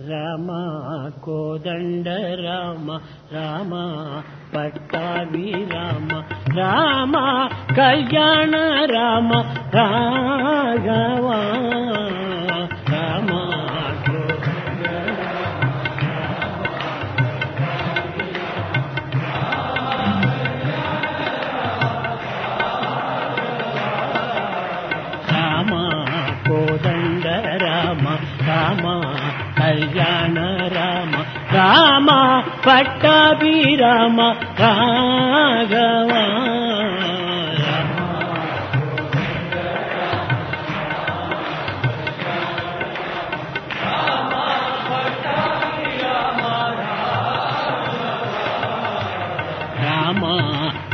रा कोदण्ड राम राम पट्टाभि राम राम कल्याण राम रा రామ కళ్యాణ రామ రామ పట్టాభి రామ రాఘవ. రామ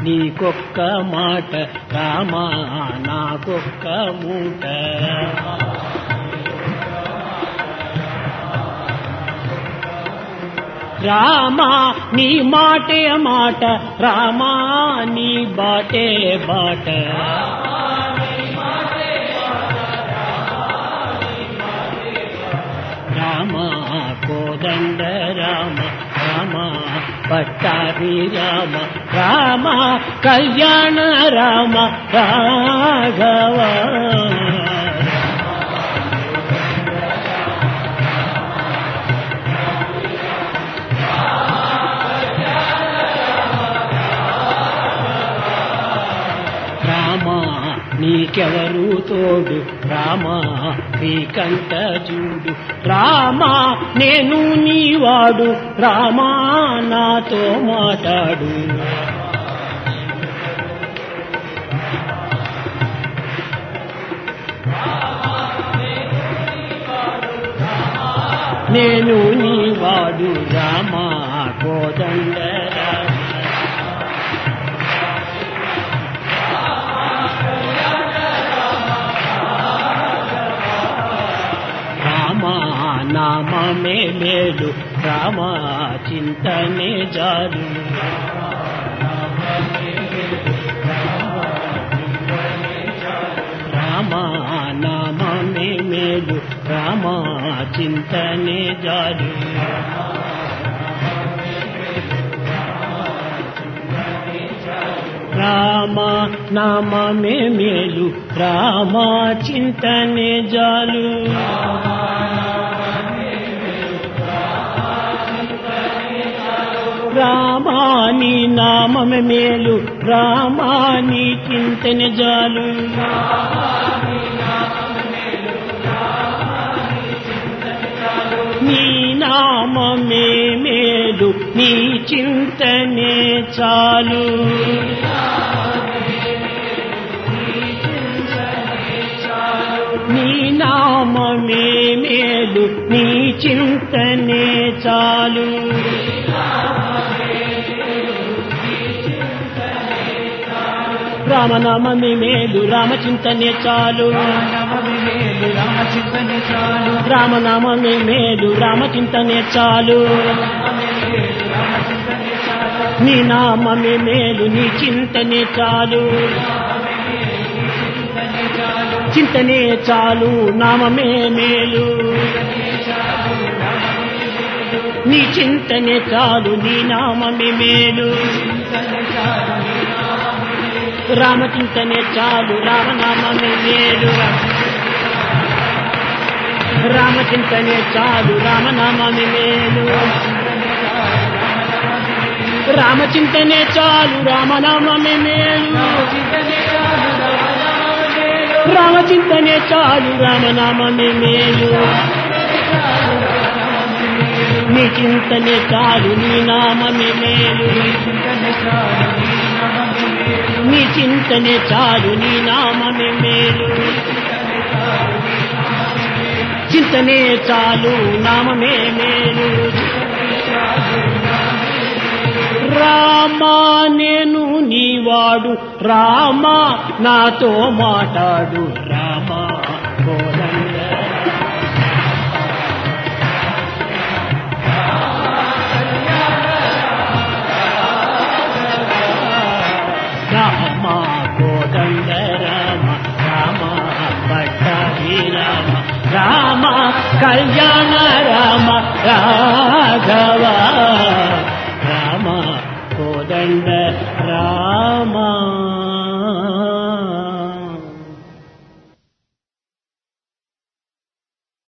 నీకొక్క మాట రామా నాకొక్క మూట. రామ నీ మాటే మాట రామ నీ బాటే బాట రామ కోదండ రామ రామ పట్టాభి రామ రామ కళ్యాణ రామ రాఘవ నీకెవరు తోడు? రామా నీకంత చూడు. రామా నేను నీవాడు రామా నాతో మాట్లాడు. నేను నీవాడు రామా కోదండ నామమే మేలు రామ చింతనే జాలు రామ నామమే మేలు రామ చింతనే జాలు రామ నామమే మేలు రామ చింతనే జాలు రామాని నామమే మేలు. రామాని చింతన జాలు. నీ నామమే మేలు నీ చింతనే చాలు. నీ నామమే మేలు నీ చింతనే చాలు. రామనామమే మేలు రామచింతనే చాలు. రామనామమే మేలు రామచింతనే చాలు. నీ నామమే మేలు నీ చింతనే చాలు. చింతనే చాలు నామమే మేలు. నీ చింతనే చాలు నీ నామమే మేలు. రామచింతనే చాలు రామనామమే మేలు. రామచింతనే చాలు రామనామమే మేలు. రామచింతనే చాలు రామనామమే మేలు. రామచింతనే చాలు రామనామమే మేలు. నీ చింతనే చాలు నీ నామమే మేలు. నీ చింతనే చాలు నీ నామమే మేలు. చింతనే చాలు నామమే మేలు. రామా నేను నీవాడు. రామా నాతో మాట్లాడు రా राम कल्याण राम राघव। राम कोदण्ड राम।